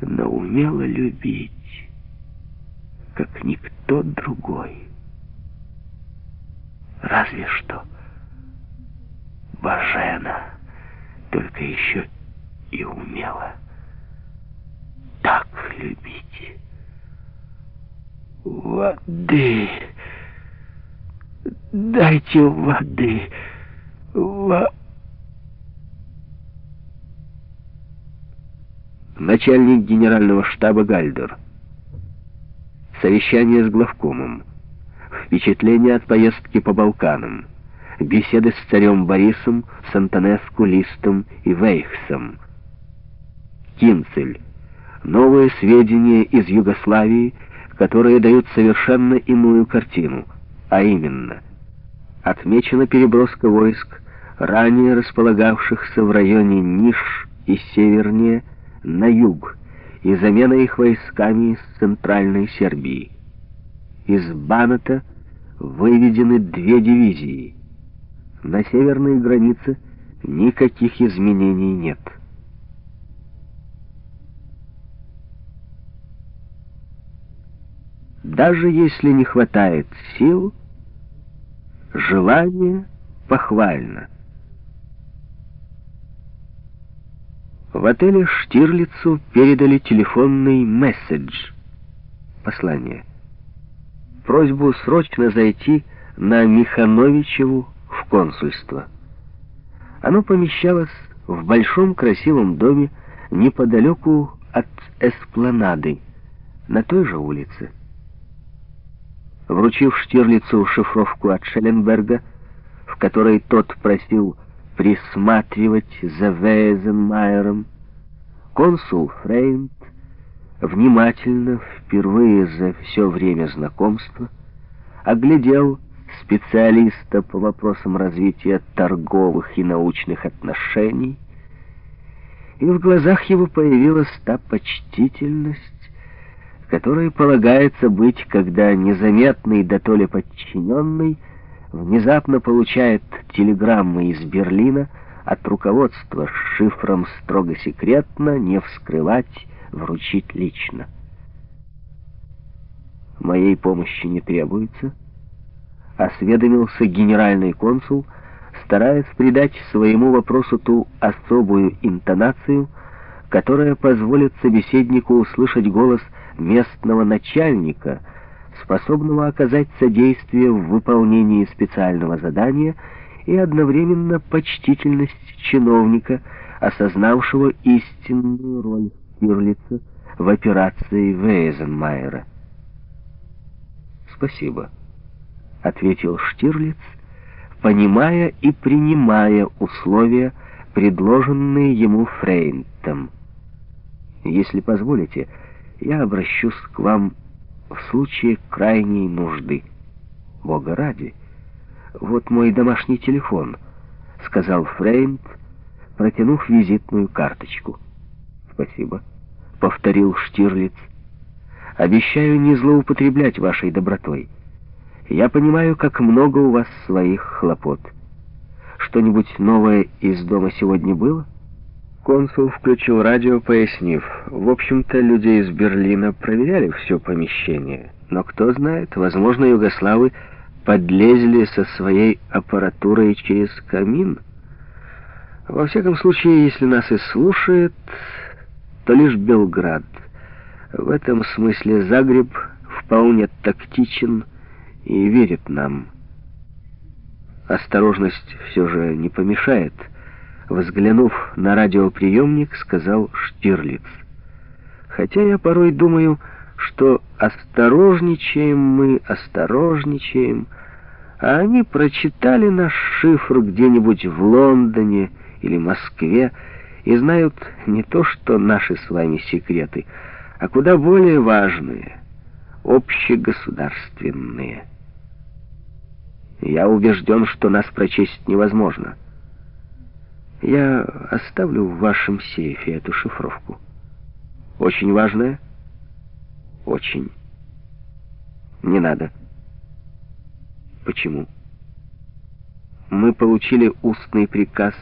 но умела любить, как никто другой. Разве что Бажена только еще и умела так любить. Воды! Дайте воды! Во... Начальник генерального штаба Гальдер. Совещание с главкомом. Впечатления от поездки по Балканам. Беседы с царем Борисом, с Антонеску, Листом и Вейхсом. Кинцель. Новые сведения из Югославии, которые дают совершенно иную картину, а именно, отмечена переброска войск, ранее располагавшихся в районе Ниш и севернее, на юг, и замена их войсками из Центральной Сербии. Из Баната выведены две дивизии. На северной границе никаких изменений нет. Даже если не хватает сил, желание похвально. В отеле Штирлицу передали телефонный месседж, послание. Просьбу срочно зайти на Михановичеву в консульство. Оно помещалось в большом красивом доме неподалеку от Эспланады, на той же улице. Вручив Штирлицу шифровку от Шелленберга, в которой тот просил присматривать за Вейзенмайером, консул Фрейнд внимательно, впервые за все время знакомства, оглядел специалиста по вопросам развития торговых и научных отношений, и в глазах его появилась та почтительность, которой полагается быть, когда незаметный да то ли подчиненный внезапно получает телеграммы из Берлина от руководства с шифром строго секретно, не вскрывать, вручить лично. Моей помощи не требуется, осведомился генеральный консул, стараясь придать своему вопросу ту особую интонацию, которая позволит собеседнику услышать голос местного начальника, способного оказать содействие в выполнении специального задания и одновременно почтительность чиновника, осознавшего истинную роль Стирлица в операции Вейзенмайера. «Спасибо», — ответил Штирлиц, понимая и принимая условия, предложенные ему Фрейнтом. «Если позволите, я обращусь к вам в случае крайней нужды. Бога ради. Вот мой домашний телефон, сказал Фрейнд, протянув визитную карточку. Спасибо, повторил Штирлиц. Обещаю не злоупотреблять вашей добротой. Я понимаю, как много у вас своих хлопот. Что-нибудь новое из дома сегодня было? Консул включил радио, пояснив, в общем-то, люди из Берлина проверяли все помещение, но кто знает, возможно, югославы подлезли со своей аппаратурой через камин. Во всяком случае, если нас и слушает, то лишь Белград. В этом смысле Загреб вполне тактичен и верит нам. Осторожность все же не помешает — Взглянув на радиоприемник, сказал Штирлиц. Хотя я порой думаю, что осторожничаем мы, осторожничаем, а они прочитали наш шифр где-нибудь в Лондоне или Москве и знают не то, что наши с вами секреты, а куда более важные, общегосударственные. Я убежден, что нас прочесть невозможно. Я оставлю в вашем сейфе эту шифровку. Очень важная? Очень. Не надо. Почему? Мы получили устный приказ